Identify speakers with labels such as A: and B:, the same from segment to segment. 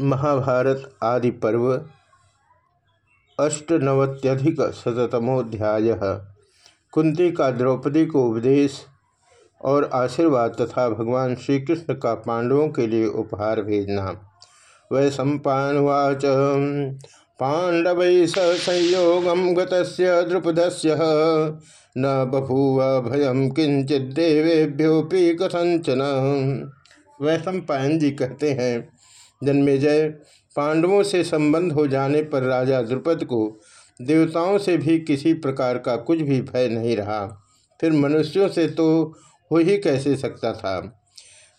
A: महाभारत आदि पर्व अष्टनवत्यधिक शतमोध्याय कुंती का द्रौपदी को उपदेश और आशीर्वाद तथा भगवान श्री कृष्ण का पांडवों के लिए उपहार भेजना। वै सम्पावाच पांडव स संयोगम गुपद से न बभूव भयम किंचित देवेभ्योपि कथंचन वैशंपायन जी कहते हैं जन्मेजय पांडवों से संबंध हो जाने पर राजा द्रुपद को देवताओं से भी किसी प्रकार का कुछ भी भय नहीं रहा। फिर मनुष्यों से तो हो ही कैसे सकता था?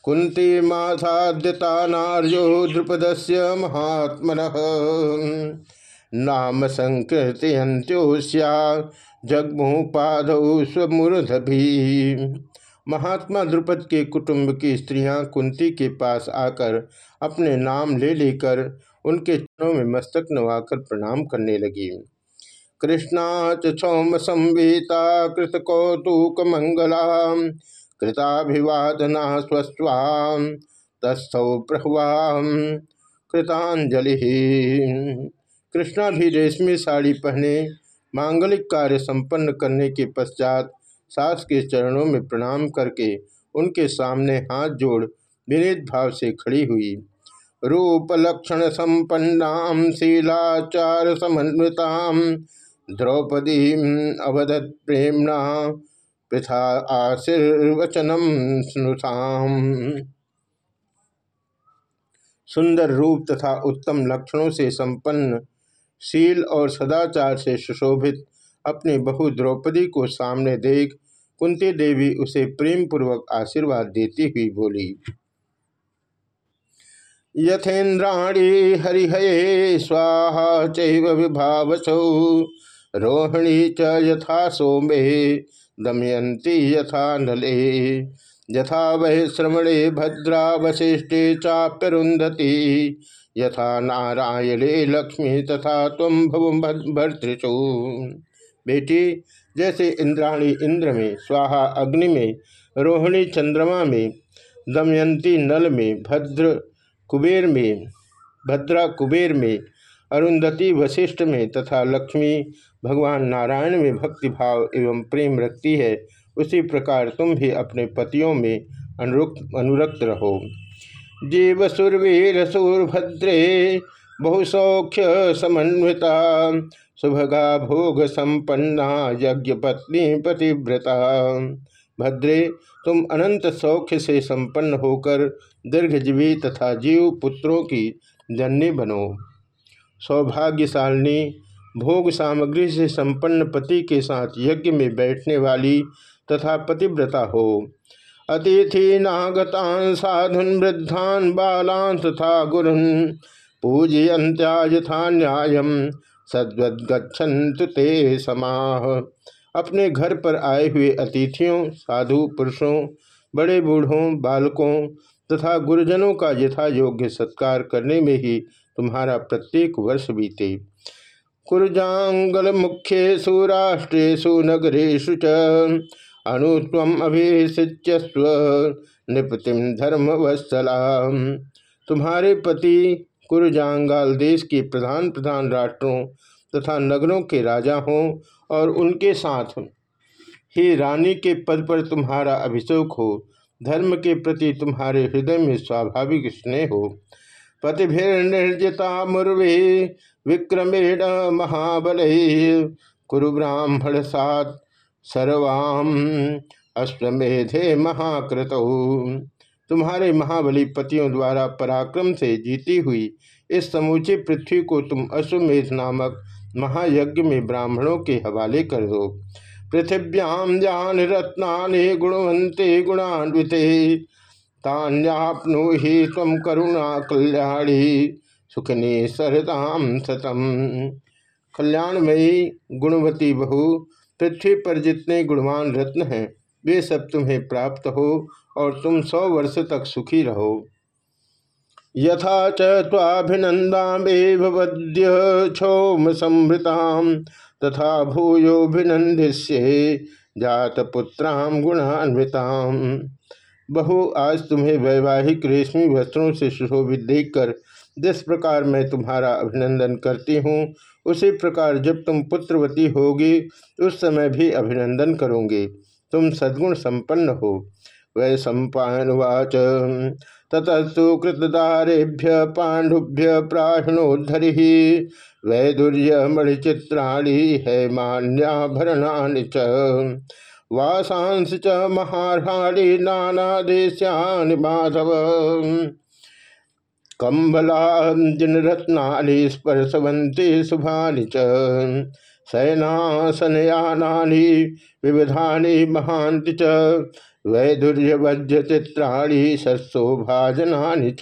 A: कुंती माथाद्यता नार्यो द्रुपद से महात्म नाम संकृति संकृत्योस्या जगमु पाद स्वमूर्ध भी महात्मा द्रुपद के कुटुंब की स्त्रियाँ कुंती के पास आकर अपने नाम ले लेकर उनके चरणों में मस्तक नवाकर प्रणाम करने लगी। कृष्णाच क्षौम संवीता, कृत कौतुक मंगला, कृताभिवादना स्वस्वाम तस्थौ प्रहवाम, कृतांजलि कृष्णा भी रेशमी साड़ी पहने, मांगलिक कार्य संपन्न करने के पश्चात सास के चरणों में प्रणाम करके उनके सामने हाथ जोड़ विनीत भाव से खड़ी हुई। रूप लक्षण संपन्ना, शीलाचार समन्विता, द्रौपदी अवदत प्रेमणा पृथा आशीर्वचनम स्नुषाम सुंदर रूप तथा उत्तम लक्षणों से संपन्न, शील और सदाचार से सुशोभित अपनी बहु द्रौपदी को सामने देख कुंती देवी उसे प्रेम पूर्वक आशीर्वाद देती हुई बोली, यथेन्द्राणी हरिहये, स्वाहा चैव रोहिणी च यथा सोमे दमयंती यथा नले। यथा वह श्रवणे भद्रा वशिष्ठे चाप्यरुंधति यथा नारायणे लक्ष्मी तथा तुम भव भर्तृषु। बेटी, जैसे इंद्राणी इंद्र में, स्वाहा अग्नि में, रोहिणी चंद्रमा में, दमयंती नल में, भद्र कुबेर में, भद्रा कुबेर में, अरुंधति वशिष्ठ में तथा लक्ष्मी भगवान नारायण में भक्तिभाव एवं प्रेम रखती है, उसी प्रकार तुम भी अपने पतियों में अनुरुक्त, अनुरक्त रहो। जीव सुरवीर सुरभद्रे बहुसौख्य समन्विता सुभगा भोग संपन्ना यज्ञ पत्नी पतिव्रता। भद्रे, तुम अनंत सौख्य से संपन्न होकर दीर्घजीवी तथा जीव पुत्रों की जननी बनो। सौभाग्यशालिनी, भोग सामग्री से संपन्न पति के साथ यज्ञ में बैठने वाली तथा पतिव्रता हो। अतिथि नागतान साधुन वृद्धान बालान तथा गुरुन पूजयंत्या यथा न्याय सद्वद्गछन्तु ते समाह। अपने घर पर आए हुए अतिथियों, साधु पुरुषों, बड़े बूढ़ों, बालकों तथा गुरुजनों का यथा योग्य सत्कार करने में ही तुम्हारा प्रत्येक वर्ष बीते। कुरजांगल मुख्यु राष्ट्रेशु नगरेशु च अणुत्वम अभिषिच्यस्व निपतिम धर्म तुम्हारे पति कुरजांगाल देश के प्रधान प्रधान राष्ट्रों तथा नगरों के राजा हों और उनके साथ ही। रानी के पद पर तुम्हारा अभिषेक हो, धर्म के प्रति तुम्हारे हृदय में स्वाभाविक स्नेह हो। पतिभिर्निर्जिता मुर्वे, विक्रमेण महाबल कुरु ब्राह्मण सात सर्वाम अश्वमेधे महाकृत। तुम्हारे महाबली पतियों द्वारा पराक्रम से जीती हुई इस समूचे पृथ्वी को तुम अश्वमेध नामक महायज्ञ में ब्राह्मणों के हवाले कर दो। पृथिव्याम जान रत्ना गुणवंते गुणान्विते तान्यापनो ही तम करुणा कल्याणी, सुखनी सरदाम सतम। कल्याणमयी गुणवती बहु, पृथ्वी पर जितने गुणवान रत्न हैं वे सब तुम्हें प्राप्त हो और तुम सौ वर्ष तक सुखी रहो। यथा चाभिनंदा भवद्य क्षोम संभृता तथा भूयोभिनंदिष्ये जात पुत्राम गुणान्विताम। बहु, आज तुम्हें वैवाहिक रेशमी वस्त्रों से सुशोभित देखकर जिस प्रकार मैं तुम्हारा अभिनंदन करती हूँ, उसी प्रकार जब तुम पुत्रवती होगी, उस समय भी अभिनंदन करोगे। तुम सद्गुण संपन्न हो। वै सम्पावाच ततस्तु कृतदारेभ्य पांडुभ्य प्राहिणोद्धरि वैदुर्य मणिचित्राणी हैमान्याभरणानि च। वासांस च महाराणी नाना देश्यानि माधव। कम्बलाजिनरत्नानि स्पर्शवन्ति शुभानि च। शयनासनयानानि, विविधानि महान्ति च। वैदुर्यवज्रचित्राणी सत्सोभाजनानि च।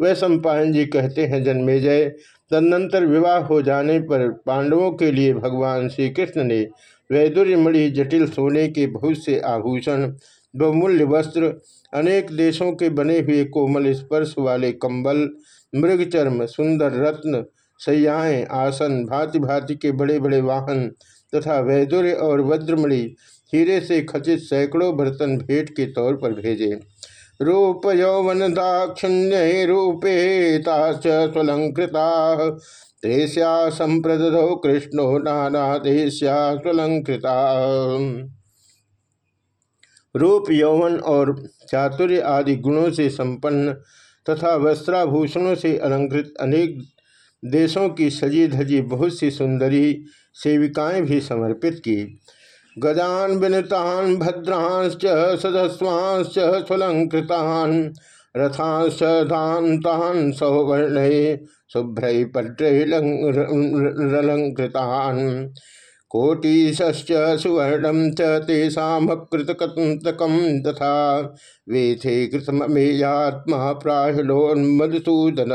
A: वह सम्पायन जी कहते हैं जन्मेजय तदनंतर विवाह हो जाने पर पांडवों के लिए भगवान श्री कृष्ण ने वैदुर्यमणि जटिल सोने के बहुत से आभूषण, बहुमूल्य वस्त्र, अनेक देशों के बने हुए कोमल स्पर्श वाले कंबल, मृगचर्म, सुंदर रत्न सैयाएँ, आसन भांति भांति के बड़े बड़े वाहन तथा वैदुर्य और वज्रमणि हीरे से खचित सैकड़ों बर्तन भेंट के तौर पर भेजे। रूप यौवन दाक्षिण्य रूपे स्वलंकृता। त्रेस्या संप्रदो कृष्णो नाना देश्या स्वलंकृता। रूप यौवन और चातुर्य आदि गुणों से संपन्न तथा वस्त्राभूषणों से अलंकृत अनेक देशों की सजी धजी बहुत सी सुंदरी सेविकाएँ भी समर्पित की। गजान विनतान, भद्रांश्च, सदस्वांश्च स्वलंकृतान रथांश्च दान्तान सौवर्ण शुभ्र पट्रलंकृतान कोटिश्च सुवर्णम च तथा वेथे कृतमेयात्मा प्राहिलोन्मधुसूदन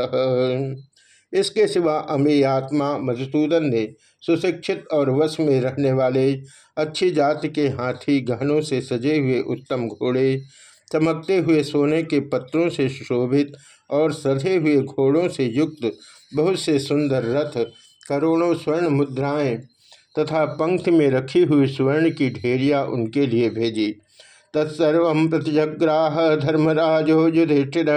A: इसके सिवा अमेयात्मा मधुसूदन ने सुशिक्षित और वश में रहने वाले अच्छी जाति के हाथी गहनों से सजे हुए उत्तम घोड़े, चमकते हुए सोने के पत्रों से सुशोभित और सधे हुए घोड़ों से युक्त, बहुत से सुंदर रथ, करोड़ों स्वर्ण मुद्राएँ तथा पंक्ति में रखी हुई स्वर्ण की ढेरिया उनके लिए भेजी। तत्सर्व प्रतिजग्राह धर्मराजो युधिष्ठिर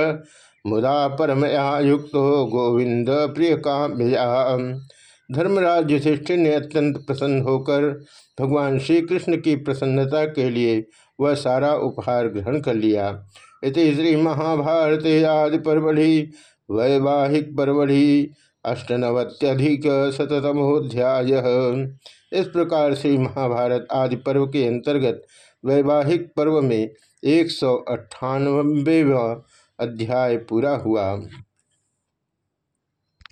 A: मुदा परमया युक्त हो गोविंद प्रिय काम्या धर्मराज युधिष्ठिर ने अत्यंत प्रसन्न होकर भगवान श्री कृष्ण की प्रसन्नता के लिए वह सारा उपहार ग्रहण कर लिया। इति श्री महाभारत आदि परवढ़ि वैवाहिक परवढ़ि अष्टनवत्यधिक शतमोध्याय इस प्रकार से महाभारत आदि पर्व के अंतर्गत वैवाहिक पर्व में एक सौ अट्ठानबेवा अध्याय पूरा हुआ।